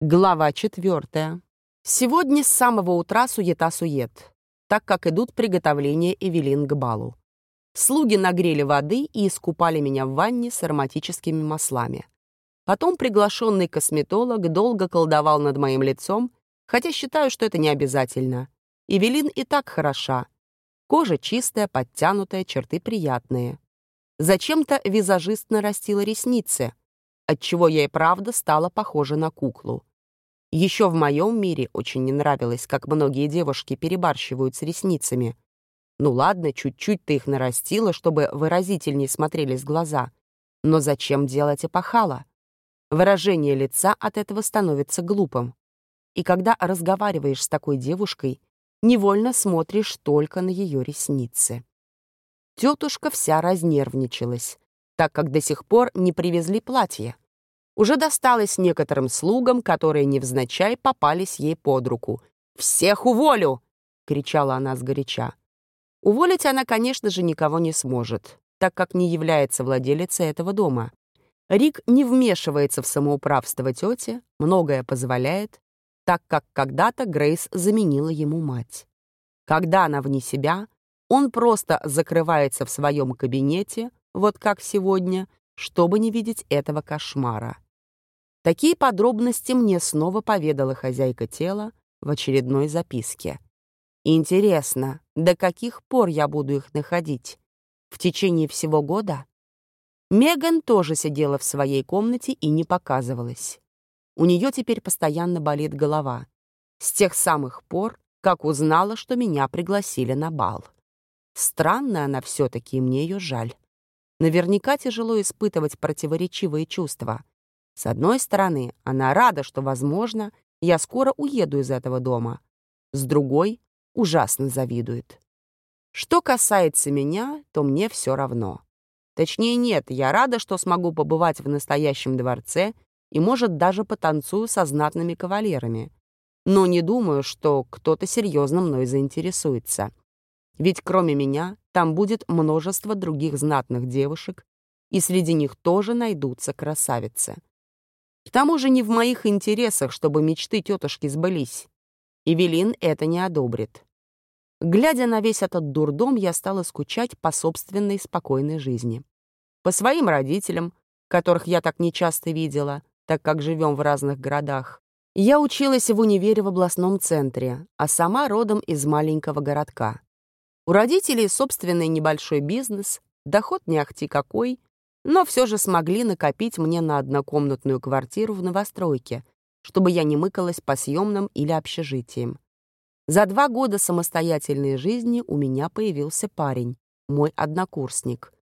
Глава четвертая. Сегодня с самого утра суета-сует, так как идут приготовления Эвелин к балу. Слуги нагрели воды и искупали меня в ванне с ароматическими маслами. Потом приглашенный косметолог долго колдовал над моим лицом, хотя считаю, что это не обязательно. Эвелин и так хороша. Кожа чистая, подтянутая, черты приятные. Зачем-то визажист нарастила ресницы, отчего я и правда стала похожа на куклу. Еще в моем мире очень не нравилось, как многие девушки перебарщивают с ресницами. Ну ладно, чуть-чуть ты их нарастила, чтобы выразительнее смотрелись глаза. Но зачем делать эпохала? Выражение лица от этого становится глупым. И когда разговариваешь с такой девушкой, невольно смотришь только на ее ресницы. Тетушка вся разнервничалась, так как до сих пор не привезли платье уже досталось некоторым слугам, которые невзначай попались ей под руку. «Всех уволю!» — кричала она сгоряча. Уволить она, конечно же, никого не сможет, так как не является владелицей этого дома. Рик не вмешивается в самоуправство тети, многое позволяет, так как когда-то Грейс заменила ему мать. Когда она вне себя, он просто закрывается в своем кабинете, вот как сегодня, чтобы не видеть этого кошмара. Такие подробности мне снова поведала хозяйка тела в очередной записке. Интересно, до каких пор я буду их находить? В течение всего года? Меган тоже сидела в своей комнате и не показывалась. У нее теперь постоянно болит голова. С тех самых пор, как узнала, что меня пригласили на бал. Странная она все-таки, мне ее жаль. Наверняка тяжело испытывать противоречивые чувства. С одной стороны, она рада, что, возможно, я скоро уеду из этого дома. С другой, ужасно завидует. Что касается меня, то мне все равно. Точнее, нет, я рада, что смогу побывать в настоящем дворце и, может, даже потанцую со знатными кавалерами. Но не думаю, что кто-то серьезно мной заинтересуется. Ведь кроме меня там будет множество других знатных девушек, и среди них тоже найдутся красавицы. К тому же не в моих интересах, чтобы мечты тетушки сбылись. Эвелин это не одобрит. Глядя на весь этот дурдом, я стала скучать по собственной спокойной жизни. По своим родителям, которых я так нечасто видела, так как живем в разных городах. Я училась в универе в областном центре, а сама родом из маленького городка. У родителей собственный небольшой бизнес, доход не ахти какой, но все же смогли накопить мне на однокомнатную квартиру в новостройке, чтобы я не мыкалась по съемным или общежитиям. За два года самостоятельной жизни у меня появился парень, мой однокурсник.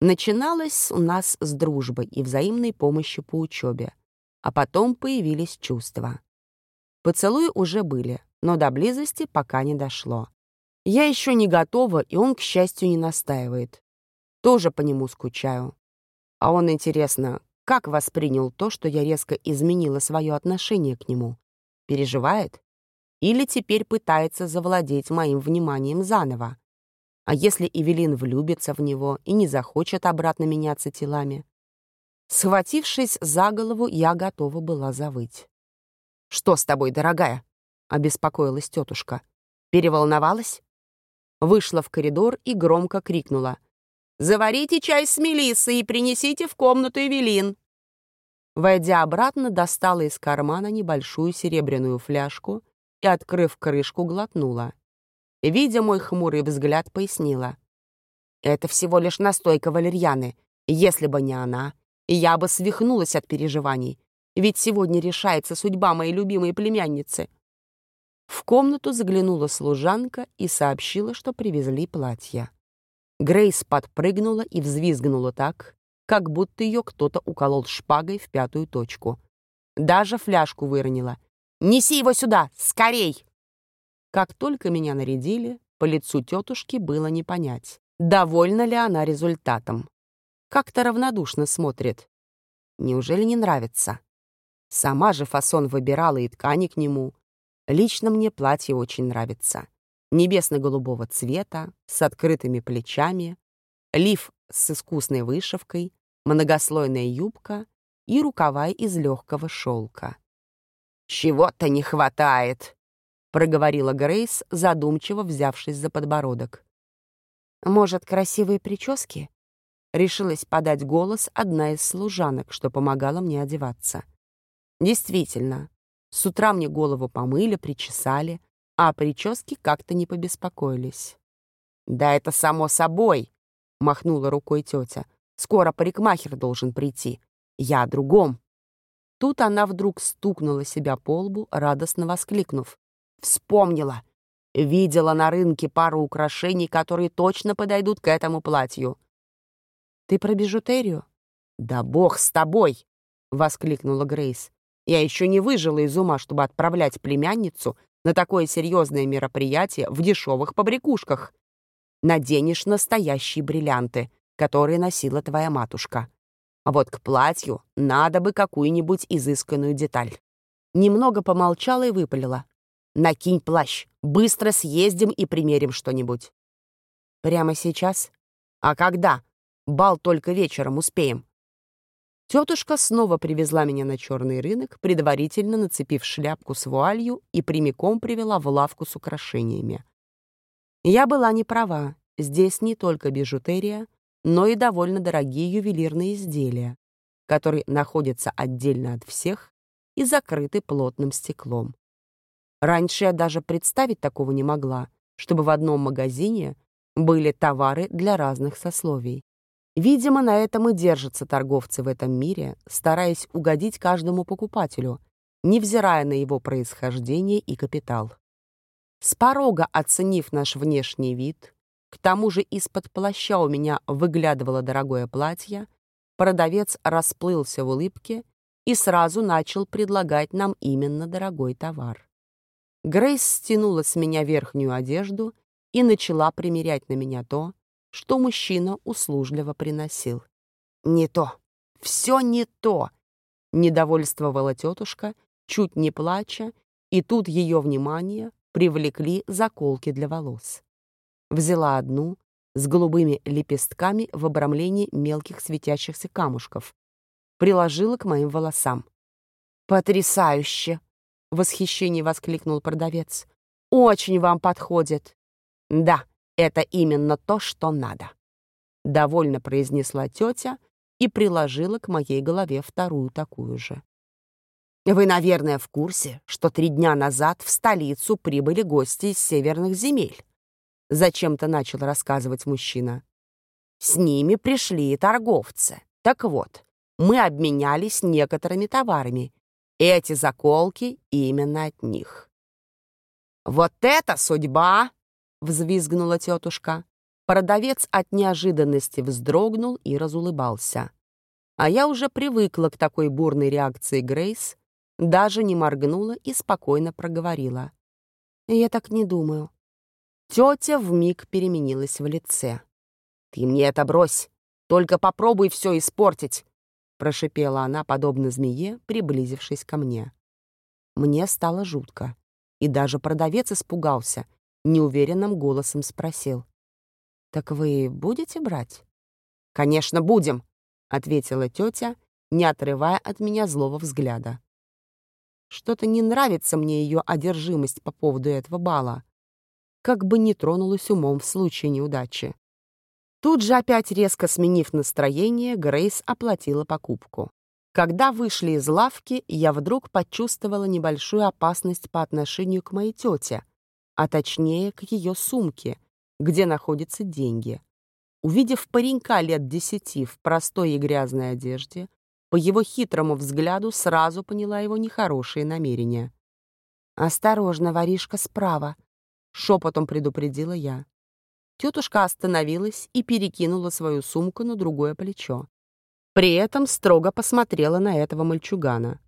Начиналось у нас с дружбы и взаимной помощи по учебе, а потом появились чувства. Поцелуи уже были, но до близости пока не дошло. Я еще не готова, и он, к счастью, не настаивает. Тоже по нему скучаю. А он, интересно, как воспринял то, что я резко изменила свое отношение к нему? Переживает? Или теперь пытается завладеть моим вниманием заново? А если Эвелин влюбится в него и не захочет обратно меняться телами? Схватившись за голову, я готова была завыть. «Что с тобой, дорогая?» — обеспокоилась тетушка. «Переволновалась?» Вышла в коридор и громко крикнула. Заварите чай с мелиссой и принесите в комнату Эвелин». Войдя обратно, достала из кармана небольшую серебряную фляжку и, открыв крышку, глотнула. Видя мой хмурый взгляд, пояснила. «Это всего лишь настойка валерьяны. Если бы не она, я бы свихнулась от переживаний. Ведь сегодня решается судьба моей любимой племянницы». В комнату заглянула служанка и сообщила, что привезли платье. Грейс подпрыгнула и взвизгнула так, как будто ее кто-то уколол шпагой в пятую точку. Даже фляжку выронила. «Неси его сюда! Скорей!» Как только меня нарядили, по лицу тетушки было не понять, довольна ли она результатом. Как-то равнодушно смотрит. Неужели не нравится? Сама же фасон выбирала и ткани к нему. Лично мне платье очень нравится небесно-голубого цвета, с открытыми плечами, лиф с искусной вышивкой, многослойная юбка и рукава из легкого шелка. «Чего-то не хватает», — проговорила Грейс, задумчиво взявшись за подбородок. «Может, красивые прически?» Решилась подать голос одна из служанок, что помогала мне одеваться. Действительно, с утра мне голову помыли, причесали, а о прическе как-то не побеспокоились. «Да это само собой», — махнула рукой тетя. «Скоро парикмахер должен прийти. Я о другом». Тут она вдруг стукнула себя по лбу, радостно воскликнув. «Вспомнила! Видела на рынке пару украшений, которые точно подойдут к этому платью». «Ты про бижутерию?» «Да бог с тобой!» — воскликнула Грейс. «Я еще не выжила из ума, чтобы отправлять племянницу на такое серьезное мероприятие в дешевых побрякушках. Наденешь настоящие бриллианты, которые носила твоя матушка. А вот к платью надо бы какую-нибудь изысканную деталь. Немного помолчала и выпалила. «Накинь плащ, быстро съездим и примерим что-нибудь». «Прямо сейчас? А когда? Бал только вечером успеем». Тетушка снова привезла меня на черный рынок, предварительно нацепив шляпку с вуалью и прямиком привела в лавку с украшениями. Я была не права. Здесь не только бижутерия, но и довольно дорогие ювелирные изделия, которые находятся отдельно от всех и закрыты плотным стеклом. Раньше я даже представить такого не могла, чтобы в одном магазине были товары для разных сословий. Видимо, на этом и держатся торговцы в этом мире, стараясь угодить каждому покупателю, невзирая на его происхождение и капитал. С порога оценив наш внешний вид, к тому же из-под плаща у меня выглядывало дорогое платье, продавец расплылся в улыбке и сразу начал предлагать нам именно дорогой товар. Грейс стянула с меня верхнюю одежду и начала примерять на меня то, что мужчина услужливо приносил. «Не то! Все не то!» — недовольствовала тетушка, чуть не плача, и тут ее внимание привлекли заколки для волос. Взяла одну с голубыми лепестками в обрамлении мелких светящихся камушков. Приложила к моим волосам. «Потрясающе!» — в восхищении воскликнул продавец. «Очень вам подходит!» «Да, это именно то, что надо!» Довольно произнесла тетя и приложила к моей голове вторую такую же. Вы, наверное, в курсе, что три дня назад в столицу прибыли гости из северных земель. — зачем-то начал рассказывать мужчина. «С ними пришли торговцы. Так вот, мы обменялись некоторыми товарами. Эти заколки именно от них». «Вот это судьба!» — взвизгнула тетушка. Продавец от неожиданности вздрогнул и разулыбался. А я уже привыкла к такой бурной реакции Грейс, даже не моргнула и спокойно проговорила. «Я так не думаю. Тетя вмиг переменилась в лице. «Ты мне это брось! Только попробуй все испортить!» Прошипела она, подобно змее, приблизившись ко мне. Мне стало жутко, и даже продавец испугался, неуверенным голосом спросил. «Так вы будете брать?» «Конечно, будем!» — ответила тетя, не отрывая от меня злого взгляда. Что-то не нравится мне ее одержимость по поводу этого бала как бы не тронулась умом в случае неудачи. Тут же опять резко сменив настроение, Грейс оплатила покупку. Когда вышли из лавки, я вдруг почувствовала небольшую опасность по отношению к моей тете, а точнее к ее сумке, где находятся деньги. Увидев паренька лет десяти в простой и грязной одежде, по его хитрому взгляду сразу поняла его нехорошие намерения. «Осторожно, воришка справа», шепотом предупредила я. Тетушка остановилась и перекинула свою сумку на другое плечо. При этом строго посмотрела на этого мальчугана.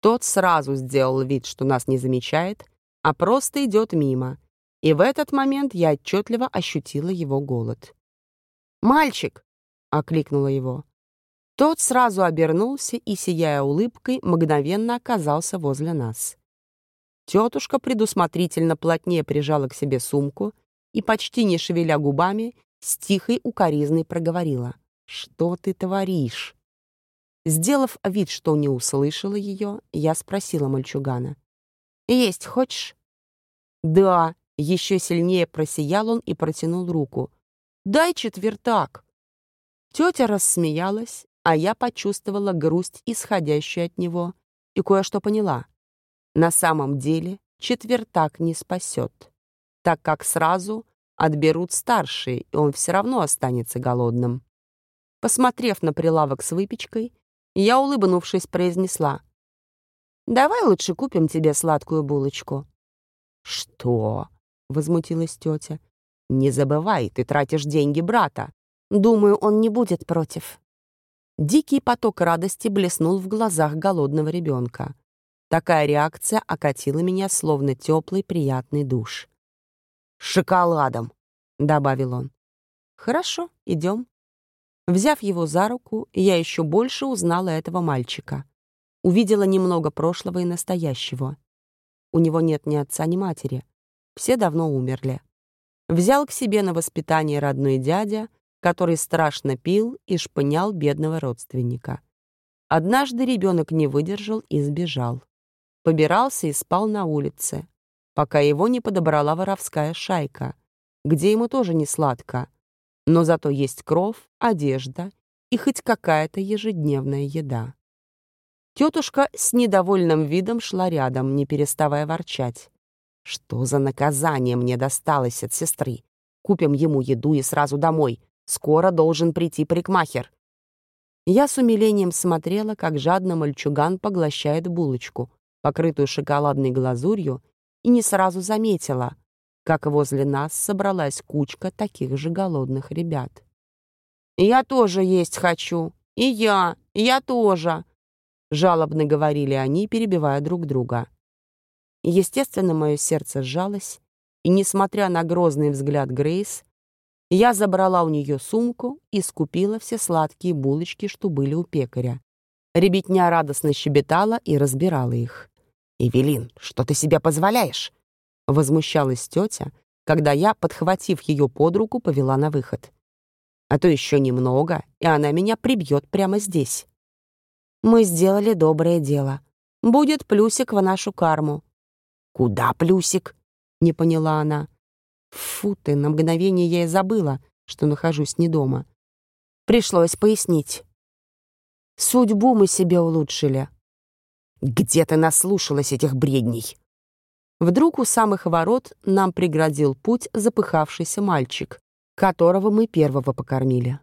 Тот сразу сделал вид, что нас не замечает, а просто идет мимо. И в этот момент я отчетливо ощутила его голод. «Мальчик!» — окликнула его. Тот сразу обернулся и, сияя улыбкой, мгновенно оказался возле нас. Тетушка предусмотрительно плотнее прижала к себе сумку и, почти не шевеля губами, с тихой укоризной проговорила. «Что ты творишь?» Сделав вид, что не услышала ее, я спросила мальчугана. «Есть хочешь?» «Да», — еще сильнее просиял он и протянул руку. «Дай четвертак». Тетя рассмеялась, а я почувствовала грусть, исходящую от него, и кое-что поняла. На самом деле четвертак не спасет, так как сразу отберут старшие, и он все равно останется голодным. Посмотрев на прилавок с выпечкой, я, улыбнувшись, произнесла. «Давай лучше купим тебе сладкую булочку». «Что?» — возмутилась тетя. «Не забывай, ты тратишь деньги брата. Думаю, он не будет против». Дикий поток радости блеснул в глазах голодного ребенка. Такая реакция окатила меня, словно теплый приятный душ. «Шоколадом», — добавил он. «Хорошо, идем». Взяв его за руку, я еще больше узнала этого мальчика. Увидела немного прошлого и настоящего. У него нет ни отца, ни матери. Все давно умерли. Взял к себе на воспитание родной дядя, который страшно пил и шпынял бедного родственника. Однажды ребенок не выдержал и сбежал. Побирался и спал на улице, пока его не подобрала воровская шайка, где ему тоже не сладко, но зато есть кровь, одежда и хоть какая-то ежедневная еда. Тетушка с недовольным видом шла рядом, не переставая ворчать. «Что за наказание мне досталось от сестры? Купим ему еду и сразу домой. Скоро должен прийти парикмахер». Я с умилением смотрела, как жадно мальчуган поглощает булочку, покрытую шоколадной глазурью, и не сразу заметила, как возле нас собралась кучка таких же голодных ребят. «Я тоже есть хочу! И я! Я тоже!» Жалобно говорили они, перебивая друг друга. Естественно, мое сердце сжалось, и, несмотря на грозный взгляд Грейс, я забрала у нее сумку и скупила все сладкие булочки, что были у пекаря. Ребятня радостно щебетала и разбирала их. «Эвелин, что ты себе позволяешь?» Возмущалась тетя, когда я, подхватив ее под руку, повела на выход. А то еще немного, и она меня прибьет прямо здесь. Мы сделали доброе дело. Будет плюсик в нашу карму. «Куда плюсик?» — не поняла она. Фу ты, на мгновение я и забыла, что нахожусь не дома. Пришлось пояснить. Судьбу мы себе улучшили. Где ты наслушалась этих бредней? Вдруг у самых ворот нам преградил путь запыхавшийся мальчик, которого мы первого покормили.